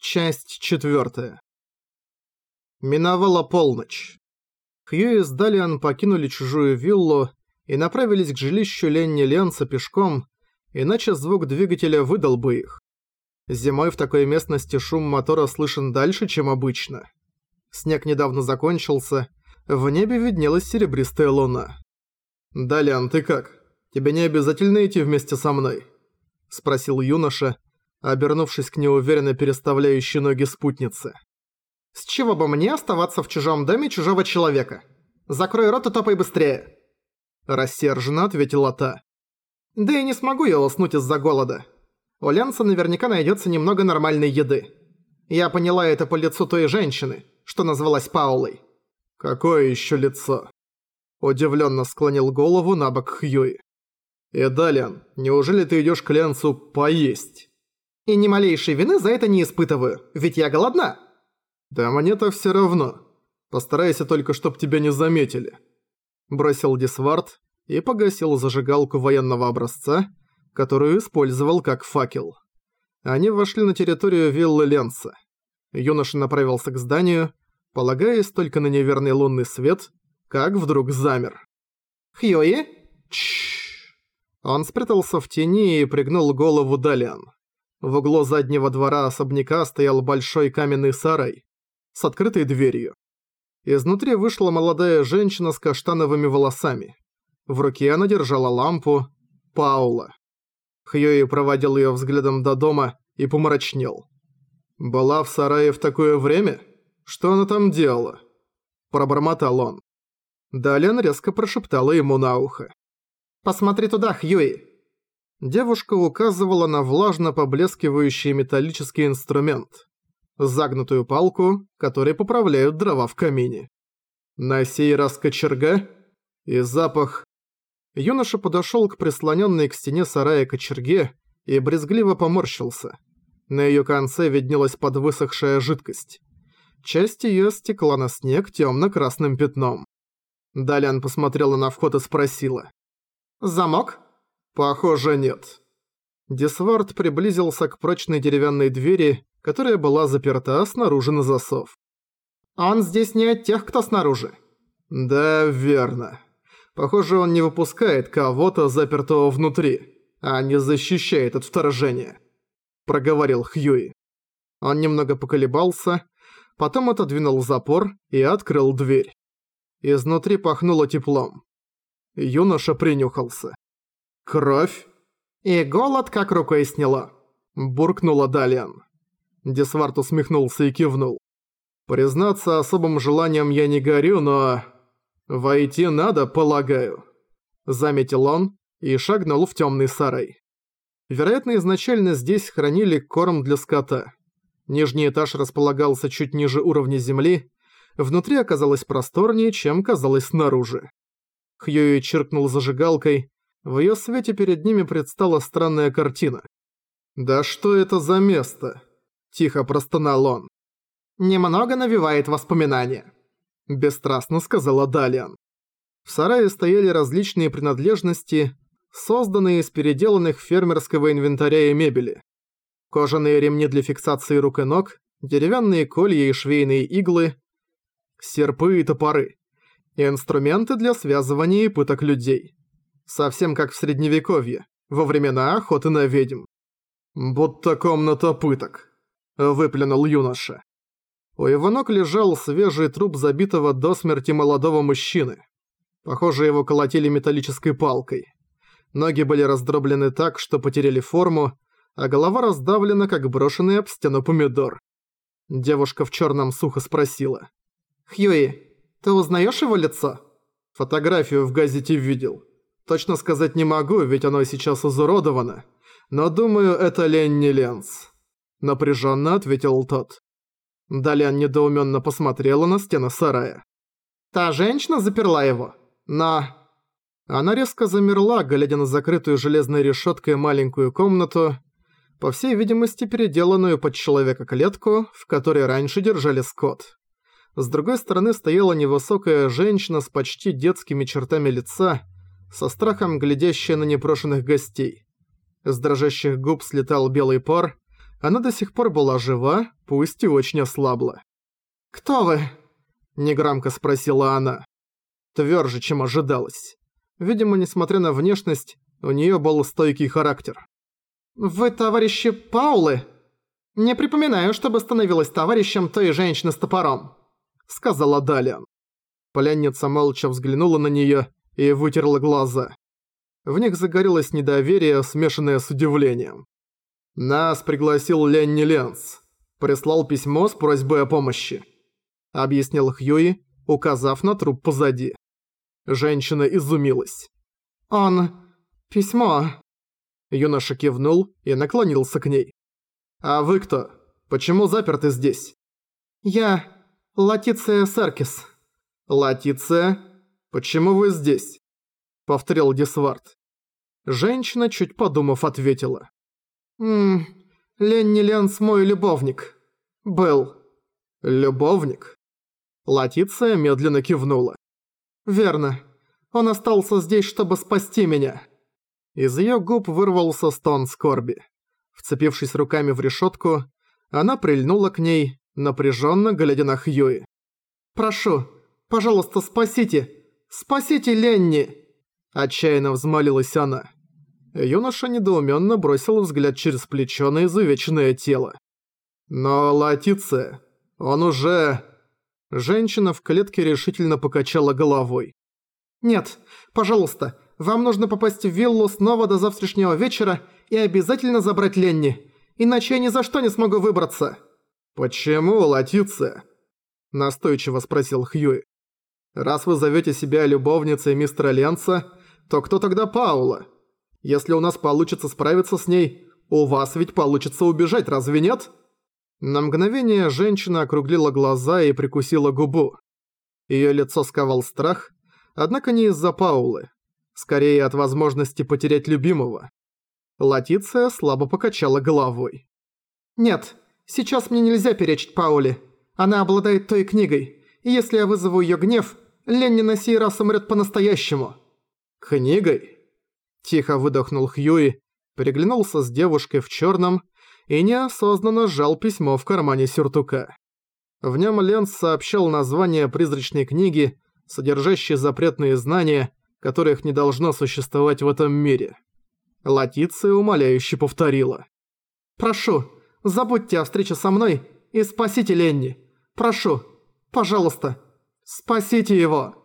Часть четвертая. Миновала полночь. Хьюи с Далиан покинули чужую виллу и направились к жилищу Ленни Ленца пешком, иначе звук двигателя выдал бы их. Зимой в такой местности шум мотора слышен дальше, чем обычно. Снег недавно закончился, в небе виднелась серебристая луна. «Далиан, ты как? Тебе не обязательно идти вместе со мной?» – спросил юноша, обернувшись к неуверенно переставляющей ноги спутнице. «С чего бы мне оставаться в чужом доме чужого человека? Закрой рот и топай быстрее!» Рассерженно ответила та. «Да и не смогу я уснуть из-за голода. У Ленца наверняка найдется немного нормальной еды. Я поняла это по лицу той женщины, что назвалась Паулой». «Какое еще лицо?» Удивленно склонил голову на бок Хьюи. «Эдалиан, неужели ты идешь к Ленцу поесть?» И ни малейшей вины за это не испытываю, ведь я голодна. Да мне-то всё равно. Постарайся только, чтоб тебя не заметили. Бросил Дисвард и погасил зажигалку военного образца, которую использовал как факел. Они вошли на территорию виллы Ленца. Юноша направился к зданию, полагаясь только на неверный лунный свет, как вдруг замер. «Хьюи?» Чш. Он спрятался в тени и пригнул голову Далиан. В углу заднего двора особняка стоял большой каменный сарай с открытой дверью. Изнутри вышла молодая женщина с каштановыми волосами. В руке она держала лампу Паула. Хьюи проводил её взглядом до дома и помрачнел. «Была в сарае в такое время? Что она там делала?» Пробормотал он. Далее резко прошептала ему на ухо. «Посмотри туда, Хьюи!» Девушка указывала на влажно поблескивающий металлический инструмент. Загнутую палку, которой поправляют дрова в камине. На сей раз кочерга и запах... Юноша подошёл к прислонённой к стене сарая кочерге и брезгливо поморщился. На её конце виднелась подвысохшая жидкость. Часть её стекла на снег тёмно-красным пятном. Далян посмотрела на вход и спросила. «Замок?» «Похоже, нет». Дисвард приблизился к прочной деревянной двери, которая была заперта снаружи на засов. «Он здесь не от тех, кто снаружи». «Да, верно. Похоже, он не выпускает кого-то, запертого внутри, а не защищает от вторжения», – проговорил Хьюи. Он немного поколебался, потом отодвинул запор и открыл дверь. Изнутри пахнуло теплом. Юноша принюхался. «Кровь?» «И голод как рукой сняло», – буркнула Далиан. Десвард усмехнулся и кивнул. «Признаться, особым желанием я не горю, но... Войти надо, полагаю», – заметил он и шагнул в темный сарай. Вероятно, изначально здесь хранили корм для скота. Нижний этаж располагался чуть ниже уровня земли, внутри оказалось просторнее, чем казалось снаружи. Хьюи чиркнул зажигалкой, в её свете перед ними предстала странная картина. «Да что это за место?» – тихо простонал он. «Немного навевает воспоминания», – бесстрастно сказала Далиан. В сарае стояли различные принадлежности, созданные из переделанных фермерского инвентаря и мебели. Кожаные ремни для фиксации рук и ног, деревянные колья и швейные иглы, серпы и топоры, и инструменты для связывания и пыток людей. Совсем как в средневековье, во времена охоты на ведьм. «Будто комната пыток», — выплюнул юноша. У его ног лежал свежий труп забитого до смерти молодого мужчины. Похоже, его колотили металлической палкой. Ноги были раздроблены так, что потеряли форму, а голова раздавлена, как брошенный об стену помидор. Девушка в черном сухо спросила. «Хьюи, ты узнаешь его лицо?» «Фотографию в газете видел. Точно сказать не могу, ведь оно сейчас изуродовано. Но думаю, это Ленни Ленс. Напряженно ответил тот. Далян недоуменно посмотрела на стены сарая. «Та женщина заперла его? Но...» Она резко замерла, глядя на закрытую железной решеткой маленькую комнату, по всей видимости переделанную под человека клетку, в которой раньше держали скот. С другой стороны стояла невысокая женщина с почти детскими чертами лица, со страхом глядящая на непрошенных гостей. С дрожащих губ слетал белый пар, Она до сих пор была жива, пусть и очень ослабла. «Кто вы?» – негромко спросила она. Тверже, чем ожидалось. Видимо, несмотря на внешность, у нее был стойкий характер. «Вы товарищи Паулы?» «Не припоминаю, чтобы становилась товарищем той женщины с топором», — сказала Далиан. Пленница молча взглянула на неё и вытерла глаза. В них загорелось недоверие, смешанное с удивлением. «Нас пригласил Ленни Ленс. Прислал письмо с просьбой о помощи», — объяснил Хьюи, указав на труп позади. Женщина изумилась. «Он... письмо...» Юноша кивнул и наклонился к ней. «А вы кто? Почему заперты здесь?» «Я... Латиция Серкис». «Латиция? Почему вы здесь?» Повторил Дисвард. Женщина, чуть подумав, ответила. «Ммм... Ленни Ленс мой любовник. Был». «Любовник?» Латиция медленно кивнула. «Верно. Он остался здесь, чтобы спасти меня». Из её губ вырвался стон скорби. Вцепившись руками в решётку, она прильнула к ней, напряжённо глядя на Хьюи. «Прошу, пожалуйста, спасите! Спасите Ленни!» Отчаянно взмолилась она. Юноша недоумённо бросил взгляд через плечо на изувеченное тело. «Но Латиция, он уже...» Женщина в клетке решительно покачала головой. «Нет, пожалуйста, вам нужно попасть в виллу снова до завтрашнего вечера и обязательно забрать Ленни, иначе я ни за что не смогу выбраться». «Почему, Латиция?» – настойчиво спросил Хьюи. «Раз вы зовете себя любовницей мистера Ленца, то кто тогда Паула? Если у нас получится справиться с ней, у вас ведь получится убежать, разве нет?» На мгновение женщина округлила глаза и прикусила губу. Её лицо сковал страх, однако не из-за Паулы. Скорее от возможности потерять любимого. Латиция слабо покачала головой. «Нет, сейчас мне нельзя перечить Пауле. Она обладает той книгой, и если я вызову её гнев, Ленни на сей раз умрёт по-настоящему». «Книгой?» Тихо выдохнул Хьюи, переглянулся с девушкой в чёрном и неосознанно сжал письмо в кармане сюртука. В нём Ленс сообщал название призрачной книги, содержащей запретные знания, которых не должно существовать в этом мире. Латиция умоляюще повторила. «Прошу, забудьте о встрече со мной и спасите Ленни. Прошу, пожалуйста, спасите его!»